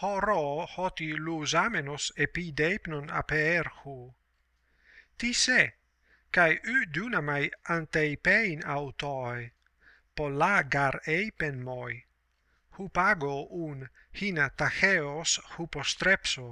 horo hoti lous amenos epi deipnon aperhu ti se kai u dunamai antei pein autoi polla gar eipen moi. Hu pago un hina tacheos hupostrepso.